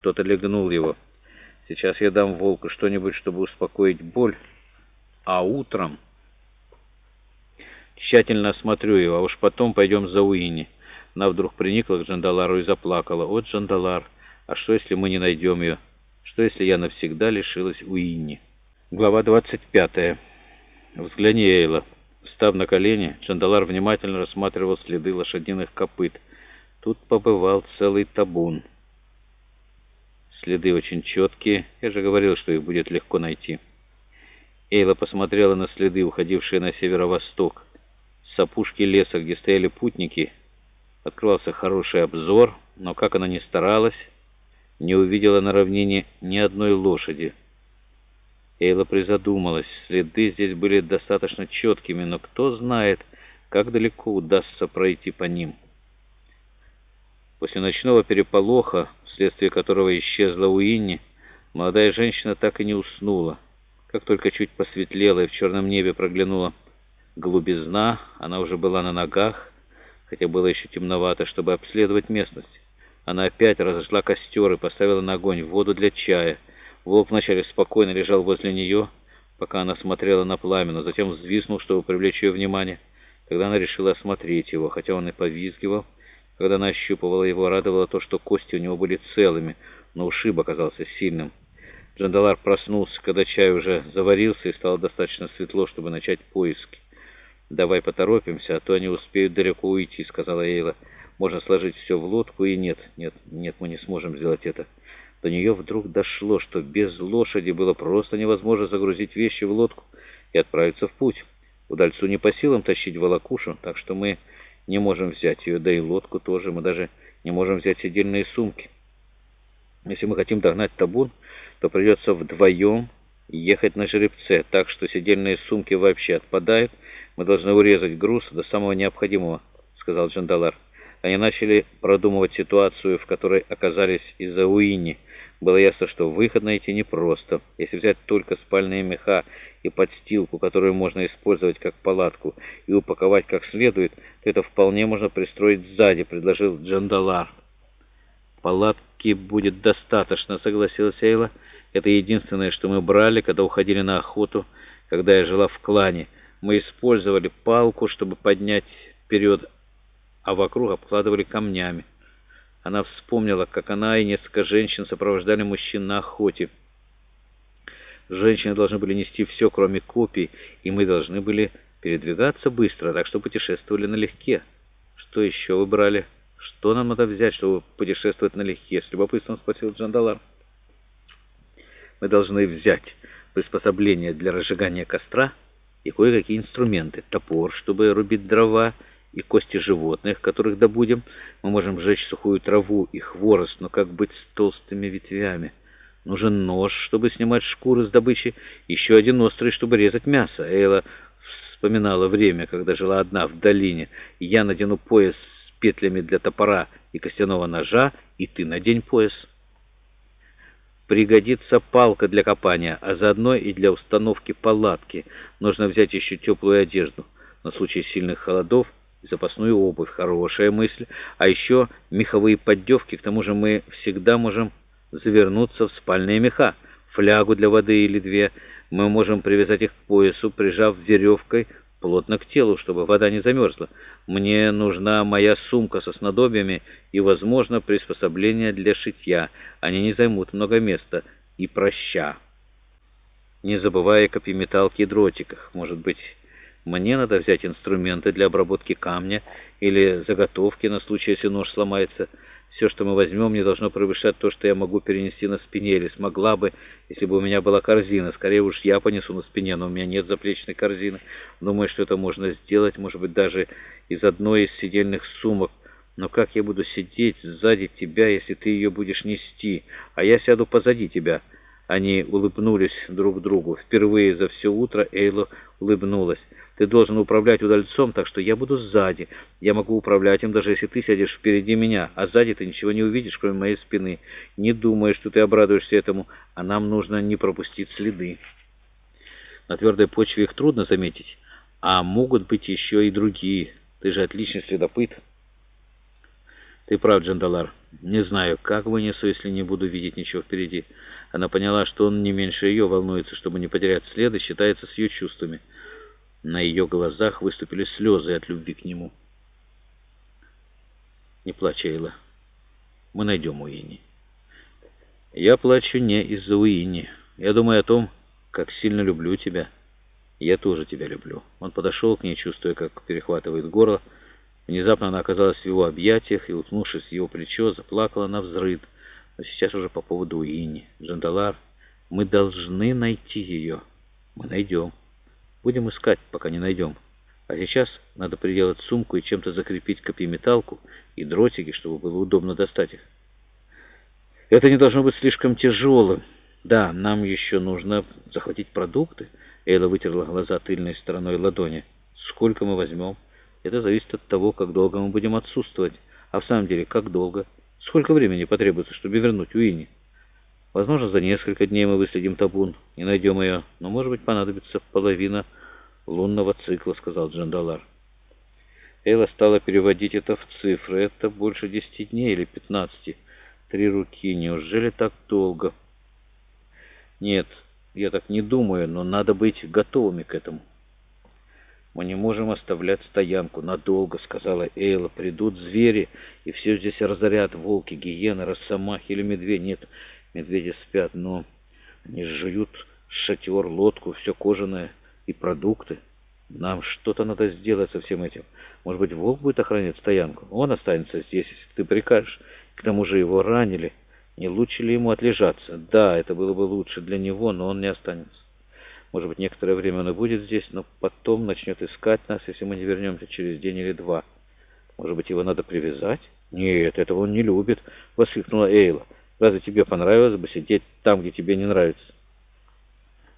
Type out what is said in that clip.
Кто-то легнул его. Сейчас я дам волку что-нибудь, чтобы успокоить боль, а утром тщательно осмотрю его, а уж потом пойдем за Уинни. Она вдруг приникла к Джандалару и заплакала. «О, Джандалар, а что, если мы не найдем ее? Что, если я навсегда лишилась Уинни?» Глава 25. Взгляни, Эйла. Встав на колени, Джандалар внимательно рассматривал следы лошадиных копыт. Тут побывал целый табун. Следы очень четкие. Я же говорил, что их будет легко найти. Эйла посмотрела на следы, уходившие на северо-восток. С опушки леса, где стояли путники, открывался хороший обзор, но, как она ни старалась, не увидела на равнине ни одной лошади. Эйла призадумалась. Следы здесь были достаточно четкими, но кто знает, как далеко удастся пройти по ним. После ночного переполоха, вследствие которого исчезла Уинни, молодая женщина так и не уснула. Как только чуть посветлело и в черном небе проглянула голубизна, она уже была на ногах, хотя было еще темновато, чтобы обследовать местность. Она опять разожгла костер и поставила на огонь воду для чая. Волк вначале спокойно лежал возле нее, пока она смотрела на пламя, но затем взвиснул, чтобы привлечь ее внимание. Тогда она решила осмотреть его, хотя он и повизгивал. Когда она ощупывала его, радовало то, что кости у него были целыми, но ушиб оказался сильным. Джандалар проснулся, когда чай уже заварился и стало достаточно светло, чтобы начать поиски. «Давай поторопимся, а то они успеют далеко уйти», — сказала Эйла. «Можно сложить все в лодку, и нет, нет, нет, мы не сможем сделать это». До нее вдруг дошло, что без лошади было просто невозможно загрузить вещи в лодку и отправиться в путь. Удальцу не по силам тащить волокушу, так что мы не можем взять ее, да и лодку тоже. Мы даже не можем взять сидельные сумки. Если мы хотим догнать табун, то придется вдвоем ехать на жеребце, так что сидельные сумки вообще отпадают. Мы должны урезать груз до самого необходимого, сказал Джандалар. Они начали продумывать ситуацию, в которой оказались из-за Уинни. Было ясно, что выход найти непросто. Если взять только спальные меха и подстилку, которую можно использовать как палатку, и упаковать как следует, то это вполне можно пристроить сзади, предложил Джандалар. «Палатки будет достаточно», — согласилась Эйла. «Это единственное, что мы брали, когда уходили на охоту, когда я жила в клане. Мы использовали палку, чтобы поднять вперед, а вокруг обкладывали камнями». Она вспомнила, как она и несколько женщин сопровождали мужчин на охоте. Женщины должны были нести все, кроме копий, и мы должны были передвигаться быстро, так что путешествовали налегке. Что еще вы брали? Что нам надо взять, чтобы путешествовать налегке? С любопытством спросил Джандалар. Мы должны взять приспособление для разжигания костра и кое-какие инструменты. Топор, чтобы рубить дрова, и кости животных, которых добудем. Мы можем сжечь сухую траву и хворост, но как быть с толстыми ветвями? Нужен нож, чтобы снимать шкуры с добычи, еще один острый, чтобы резать мясо. Эйла вспоминала время, когда жила одна в долине. Я надену пояс с петлями для топора и костяного ножа, и ты надень пояс. Пригодится палка для копания, а заодно и для установки палатки. Нужно взять еще теплую одежду на случай сильных холодов, запасную обувь. Хорошая мысль. А еще меховые поддевки. К тому же мы всегда можем завернуться в спальные меха. Флягу для воды или две. Мы можем привязать их к поясу, прижав веревкой плотно к телу, чтобы вода не замерзла. Мне нужна моя сумка со снадобьями и, возможно, приспособления для шитья. Они не займут много места. И проща. Не забывая о копьеметалке и дротиках. Может быть... Мне надо взять инструменты для обработки камня или заготовки на случай, если нож сломается. Все, что мы возьмем, не должно превышать то, что я могу перенести на спине, или смогла бы, если бы у меня была корзина. Скорее уж я понесу на спине, но у меня нет заплечной корзины. Думаю, что это можно сделать, может быть, даже из одной из сидельных сумок. Но как я буду сидеть сзади тебя, если ты ее будешь нести, а я сяду позади тебя?» Они улыбнулись друг другу. Впервые за все утро Эйла улыбнулась. «Ты должен управлять удальцом, так что я буду сзади. Я могу управлять им, даже если ты сядешь впереди меня, а сзади ты ничего не увидишь, кроме моей спины. Не думай, что ты обрадуешься этому, а нам нужно не пропустить следы. На твердой почве их трудно заметить, а могут быть еще и другие. Ты же отличный следопыт». Ты прав, Джандалар. Не знаю, как вынесу, если не буду видеть ничего впереди. Она поняла, что он не меньше ее волнуется, чтобы не потерять следы, считается с ее чувствами. На ее глазах выступили слезы от любви к нему. Не плачь, Эйла. Мы найдем Уинни. Я плачу не из-за Уинни. Я думаю о том, как сильно люблю тебя. Я тоже тебя люблю. Он подошел к ней, чувствуя, как перехватывает горло. Внезапно она оказалась в его объятиях и, уткнувшись в его плечо, заплакала на взрыд. Но сейчас уже по поводу Уинни. Джандалар, мы должны найти ее. Мы найдем. Будем искать, пока не найдем. А сейчас надо приделать сумку и чем-то закрепить копьеметалку и дротики, чтобы было удобно достать их. Это не должно быть слишком тяжелым. Да, нам еще нужно захватить продукты. Эйла вытерла глаза тыльной стороной ладони. Сколько мы возьмем? Это зависит от того, как долго мы будем отсутствовать. А в самом деле, как долго? Сколько времени потребуется, чтобы вернуть Уинни? Возможно, за несколько дней мы выследим табун и найдем ее, но, может быть, понадобится половина лунного цикла, сказал Джандалар. Эйла стала переводить это в цифры. Это больше десяти дней или пятнадцати. Три руки. Неужели так долго? Нет, я так не думаю, но надо быть готовыми к этому. «Мы не можем оставлять стоянку надолго», — сказала Эйла. «Придут звери, и все здесь разорят волки, гиены, росомахи или медведь. Нет, медведи спят, но они жуют шатер, лодку, все кожаное и продукты. Нам что-то надо сделать со всем этим. Может быть, волк будет охранять стоянку? Он останется здесь, если ты прикажешь. К тому же его ранили. Не лучше ли ему отлежаться? Да, это было бы лучше для него, но он не останется. Может быть, некоторое время он и будет здесь, но потом начнет искать нас, если мы не вернемся через день или два. Может быть, его надо привязать? Нет, этого он не любит, — воскликнула Эйла. Разве тебе понравилось бы сидеть там, где тебе не нравится?